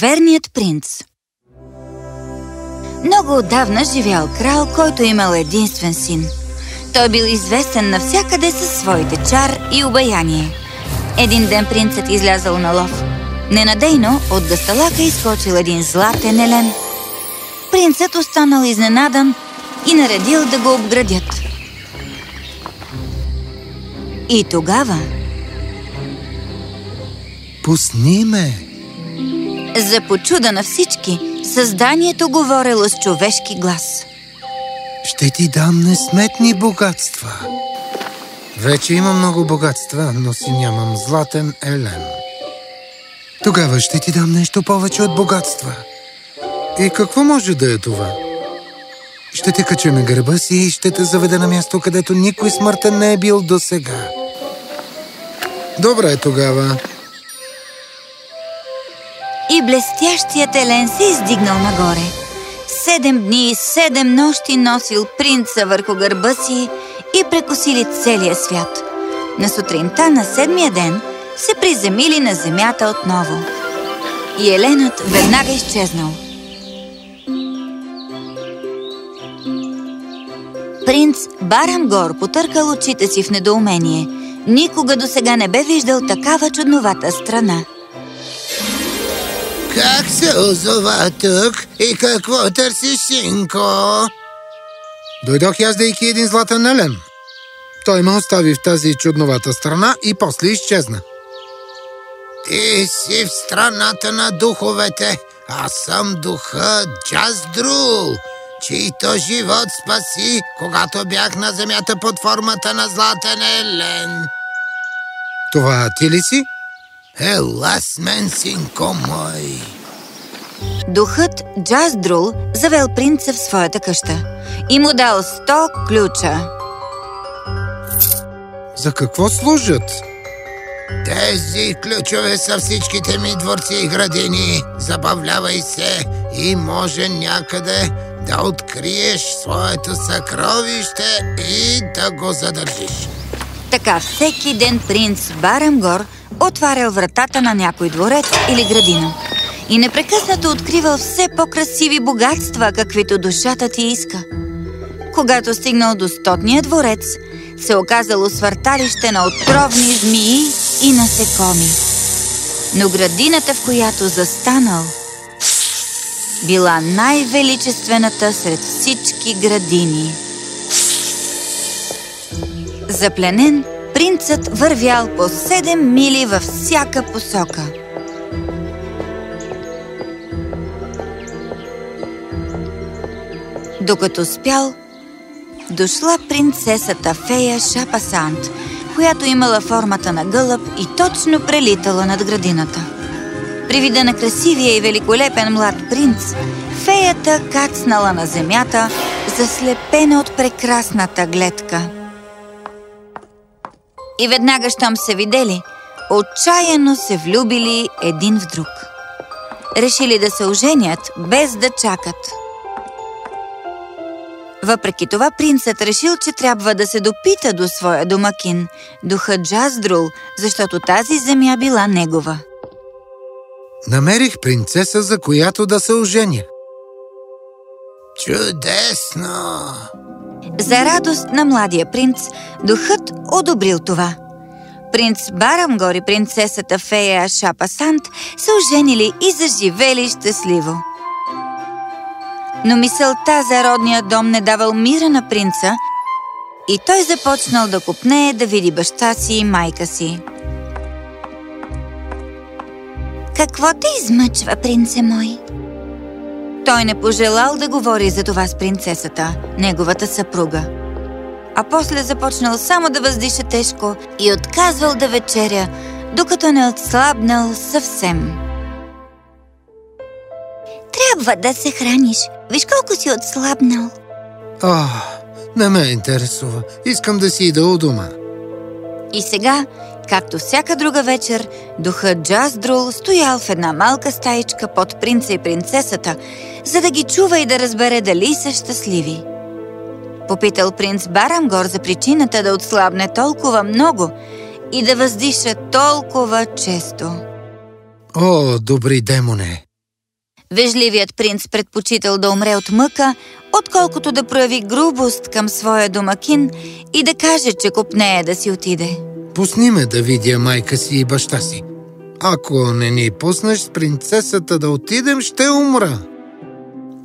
Верният принц Много отдавна живял крал, който имал единствен син. Той бил известен навсякъде със своите чар и обаяние. Един ден принцът излязъл на лов. Ненадейно от гасталака изкочил един златен елен. Принцът останал изненадан и наредил да го обградят. И тогава... Пусни ме! За почуда на всички, създанието говорило с човешки глас. Ще ти дам несметни богатства. Вече има много богатства, но си нямам златен елен. Тогава ще ти дам нещо повече от богатства. И какво може да е това? Ще те кача на гърба си и ще те заведа на място, където никой смъртен не е бил до сега. Добре тогава. И блестящият елен се издигнал нагоре. Седем дни и седем нощи носил принца върху гърба си и прекосили целия свят. На сутринта на седмия ден се приземили на земята отново. И еленът веднага изчезнал. Принц Барамгор потъркал очите си в недоумение. Никога до сега не бе виждал такава чудновата страна. Как се озова тук и какво търсиш, синко? Дойдох яздейки един златен елен. Той ме остави в тази чудновата страна и после изчезна. Ти си в страната на духовете. Аз съм духа Джаздрул, чийто живот спаси, когато бях на земята под формата на златен елен. Това ти ли си? Ела с мен, синко мой. Духът Джаздрул завел принца в своята къща и му дал сто ключа. За какво служат? Тези ключове са всичките ми дворци и градини. Забавлявай се и може някъде да откриеш своето съкровище и да го задържиш. Така всеки ден принц Барамгор отварял вратата на някой дворец или градина и непрекъснато откривал все по-красиви богатства, каквито душата ти иска. Когато стигнал до стотния дворец, се оказало свърталище на отровни змии и насекоми. Но градината, в която застанал, била най-величествената сред всички градини. Запленен, принцът вървял по 7 мили във всяка посока. Докато спял, дошла принцесата фея Шапасант, която имала формата на гълъб и точно прелитала над градината. При вида на красивия и великолепен млад принц, феята кацнала на земята, заслепена от прекрасната гледка. И веднага, щом се видели, отчаяно се влюбили един в друг. Решили да се оженят, без да чакат. Въпреки това, принцът решил, че трябва да се допита до своя домакин, духа Джаздрул, защото тази земя била негова. Намерих принцеса, за която да се оженя. Чудесно! За радост на младия принц, духът одобрил това. Принц Барамгор и принцесата Фея Шапасант се оженили и заживели щастливо. Но мисълта за родния дом не давал мира на принца и той започнал да купнее да види баща си и майка си. Какво те измъчва, принце мой? Той не пожелал да говори за това с принцесата, неговата съпруга. А после започнал само да въздиша тежко и отказвал да вечеря, докато не отслабнал съвсем. Трябва да се храниш. Виж колко си отслабнал. О, не ме интересува. Искам да си ида у дома. И сега, както всяка друга вечер, духът Джаздрул стоял в една малка стаичка под принца и принцесата, за да ги чува и да разбере дали са щастливи. Попитал принц Барамгор за причината да отслабне толкова много и да въздиша толкова често. О, добри демоне! Вежливият принц предпочитал да умре от мъка, отколкото да прояви грубост към своя домакин и да каже, че купнее да си отиде. Пусни ме да видя майка си и баща си. Ако не ни пуснеш с принцесата да отидем, ще умра.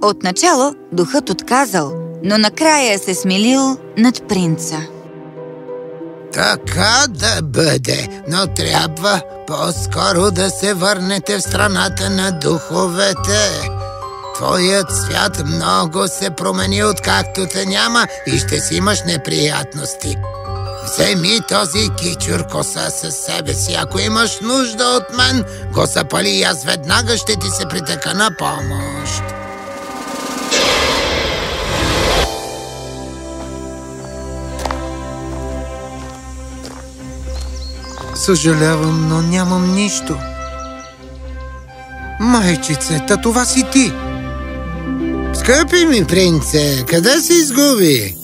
Отначало духът отказал, но накрая се смилил над принца. Така да бъде, но трябва по-скоро да се върнете в страната на духовете. Твоят свят много се промени откакто те няма и ще си имаш неприятности. Вземи този кичур коса със себе си. Ако имаш нужда от мен, го запали и аз веднага ще ти се притека на помощ. Съжалявам, но нямам нищо. Майчице, та това си ти. Скъпи ми принце, къде се изгуби?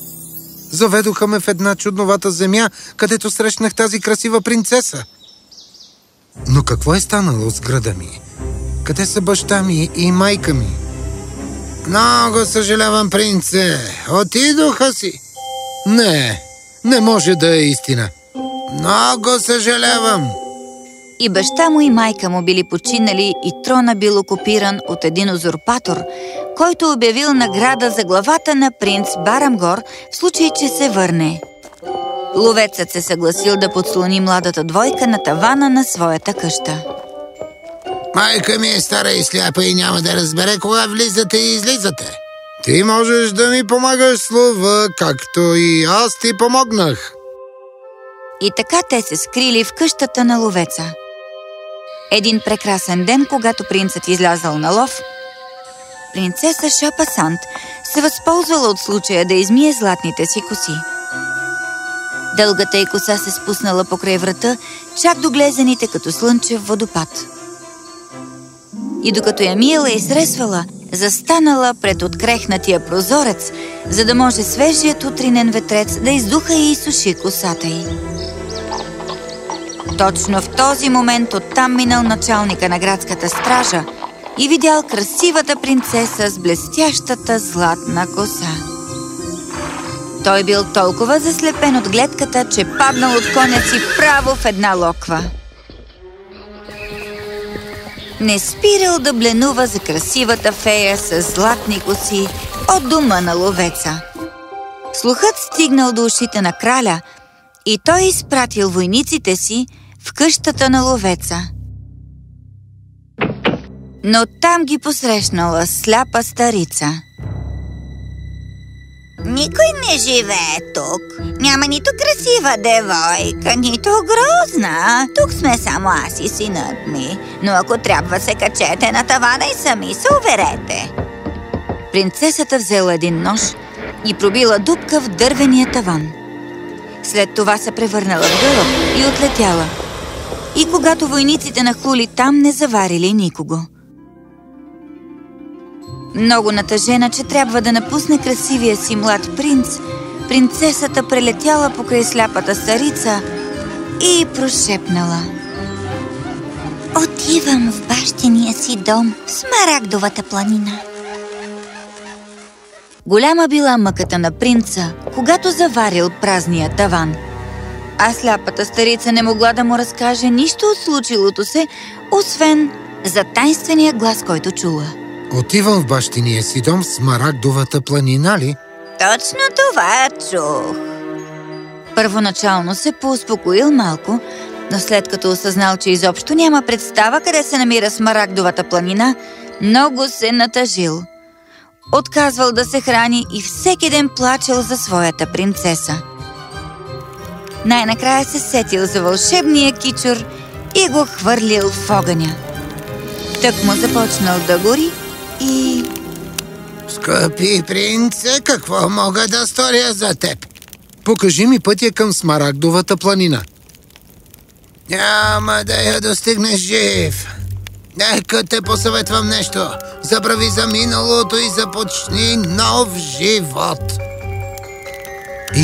Заведоха ме в една чудновата земя, където срещнах тази красива принцеса. Но какво е станало с града ми? Къде са баща ми и майка ми? Много съжалявам, принце. Отидоха си. Не, не може да е истина. Много съжалявам. И баща му и майка му били починали и трона бил окупиран от един узурпатор, който обявил награда за главата на принц Барамгор в случай, че се върне. Ловецът се съгласил да подслони младата двойка на тавана на своята къща. Майка ми е стара и сляпа и няма да разбере кога влизате и излизате. Ти можеш да ми помагаш слова, както и аз ти помогнах. И така те се скрили в къщата на ловеца. Един прекрасен ден, когато принцът излязал на лов, принцеса Шапасант се възползвала от случая да измие златните си коси. Дългата й коса се спуснала покрай врата, чак до глезените като слънчев водопад. И докато я миела и сресвала, застанала пред открехнатия прозорец, за да може свежият утринен ветрец да издуха и изсуши косата й. Точно в този момент оттам минал началника на градската стража и видял красивата принцеса с блестящата златна коса. Той бил толкова заслепен от гледката, че паднал от коня си право в една локва. Не спирал да бленува за красивата фея с златни коси от дома на ловеца. Слухът стигнал до ушите на краля и той изпратил войниците си в къщата на ловеца. Но там ги посрещнала сляпа старица. Никой не живее тук. Няма нито красива девойка, нито грозна. Тук сме само аз и синът ми. Но ако трябва се качете на тавана и сами се уверете. Принцесата взела един нож и пробила дупка в дървения таван. След това се превърнала в гълъб и отлетяла. И когато войниците нахлули там, не заварили никого. Много натъжена, че трябва да напусне красивия си млад принц, принцесата прелетяла покрай сляпата старица и прошепнала. Отивам в бащиния си дом, в Смарагдовата планина. Голяма била мъката на принца, когато заварил празния таван. А сляпата старица не могла да му разкаже нищо от случилото се, освен за тайнствения глас, който чула. Отивам в бащиния си дом в Смарагдовата планина ли? Точно това чух. Първоначално се поуспокоил малко, но след като осъзнал, че изобщо няма представа къде се намира Смарагдовата планина, много се натъжил. Отказвал да се храни и всеки ден плачел за своята принцеса. Най-накрая се сетил за вълшебния кичур и го хвърлил в огъня. Тък му започнал да гори и... Скъпи принце, какво мога да сторя за теб? Покажи ми пътя към Смарагдовата планина. Няма да я достигнеш жив. Нека те посъветвам нещо. Забрави за миналото и започни нов живот.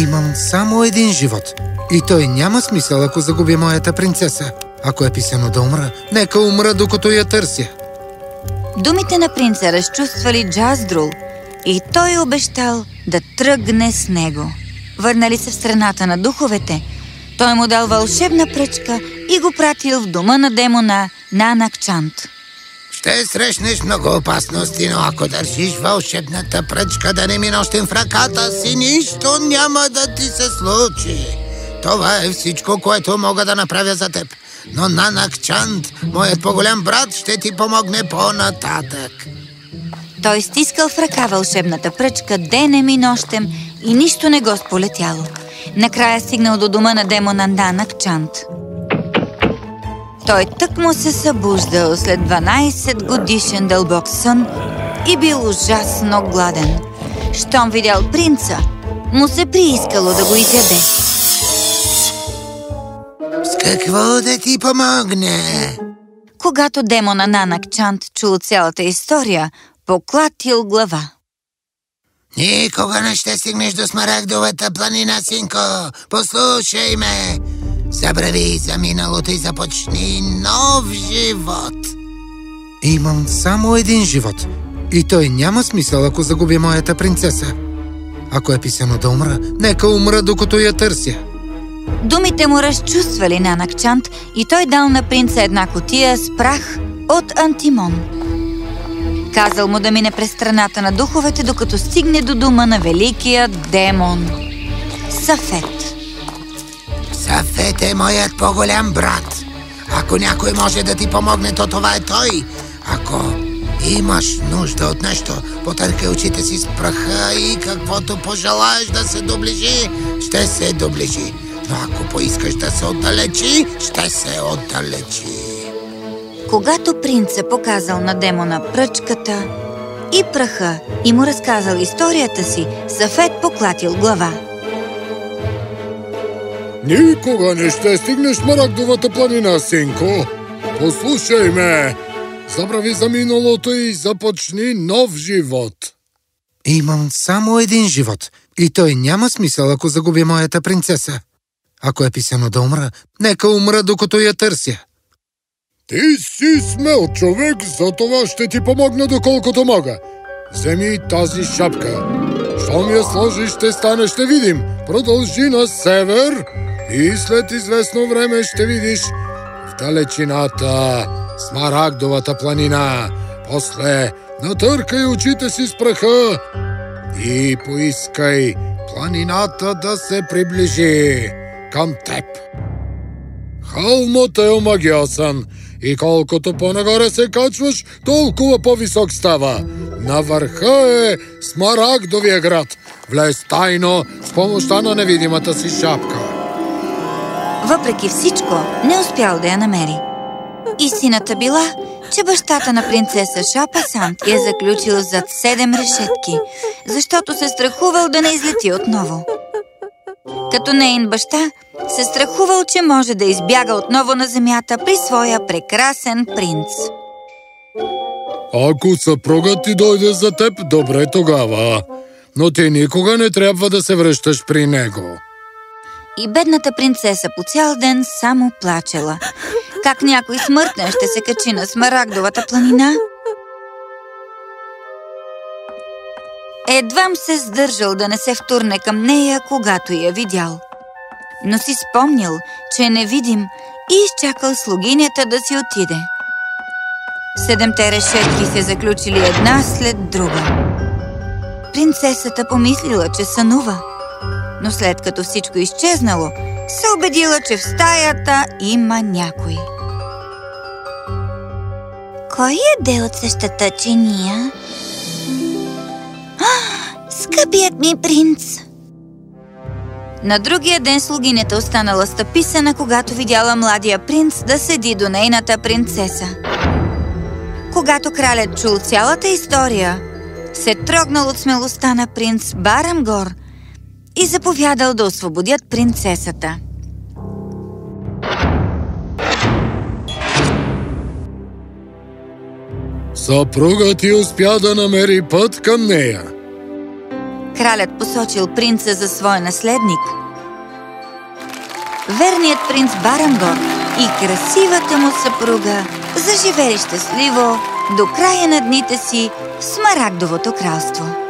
Имам само един живот. И той няма смисъл, ако загубя моята принцеса. Ако е писано да умра, нека умра, докато я търся. Думите на принца разчувствали Джаздрул и той обещал да тръгне с него. Върнали се в страната на духовете, той му дал вълшебна пръчка и го пратил в дома на демона Нанакчант. Ще срещнеш много опасности, но ако държиш вълшебната пръчка да не ми нощем в ръката си, нищо няма да ти се случи. Това е всичко, което мога да направя за теб. Но Нанак Чанд, моят по-голям брат, ще ти помогне по-нататък. Той стискал в ръка вълшебната пръчка денем и нощем и нищо не го сполетяло. Накрая стигнал до дома на демона Нанак Чанд. Той тък му се събуждал след 12 годишен дълбок сън и бил ужасно гладен. Щом видял принца, му се приискало да го изяде. С какво да ти помогне? Когато демона Нанак Чант чул цялата история, поклатил глава. Никога не ще стигнеш до Смарагдовата планина, синко. Послушай ме. Забрави за миналото и започни нов живот. Имам само един живот. И той няма смисъл, ако загубя моята принцеса. Ако е писано да умра, нека умра, докато я търся. Думите му разчувствали Нанакчант и той дал на принца една котия с прах от антимон. Казал му да мине през страната на духовете, докато стигне до дома на великия демон. Сафет. Сафет е моят по-голям брат. Ако някой може да ти помогне, то това е той. Ако имаш нужда от нещо, потъркай очите си с праха и каквото пожелаеш да се доближи, ще се доближи. Но ако поискаш да се отдалечи, ще се отдалечи. Когато принца показал на демона пръчката и праха и му разказал историята си, Сафет поклатил глава. Никога не ще стигнеш Марагдовата планина, синко. Послушай ме. Забрави за миналото и започни нов живот. Имам само един живот. И той няма смисъл, ако загубя моята принцеса. Ако е писано да умра, нека умра, докато я търся. Ти си смел човек, за това ще ти помогна доколкото мога. Вземи тази шапка. Щом я сложиш, ще стане, ще видим. Продължи на север и след известно време ще видиш в далечината Смарагдовата планина. После натъркай очите си с праха и поискай планината да се приближи към теб. Хълмът е омагиосан и колкото по-нагоре се качваш, толкова по-висок става. На върха е Смарагдовия град. Влез тайно с помощта на невидимата си шапка. Въпреки всичко, не успял да я намери. Истината била, че бащата на принцеса Шапа Сант я заключил зад седем решетки, защото се страхувал да не излети отново. Като нейн баща, се страхувал, че може да избяга отново на земята при своя прекрасен принц. Ако съпругът ти дойде за теб, добре тогава. Но ти никога не трябва да се връщаш при него. И бедната принцеса по цял ден само плачела. Как някой смъртен ще се качи на Смарагдовата планина? Едвам се сдържал да не се втурне към нея, когато я видял. Но си спомнил, че е невидим и изчакал слугинята да си отиде. Седемте решетки се заключили една след друга. Принцесата помислила, че сънува, но след като всичко изчезнало, се убедила, че в стаята има някой. Кой е от същата чиния? Скъпият ми принц! На другия ден слугинята останала стъписана, когато видяла младия принц да седи до нейната принцеса. Когато кралят чул цялата история, се трогнал от смелостта на принц Барамгор и заповядал да освободят принцесата. Съпругът ти успя да намери път към нея. Кралят посочил принца за свой наследник. Верният принц Барамгор и красивата му съпруга заживели щастливо до края на дните си в Смарагдовото кралство.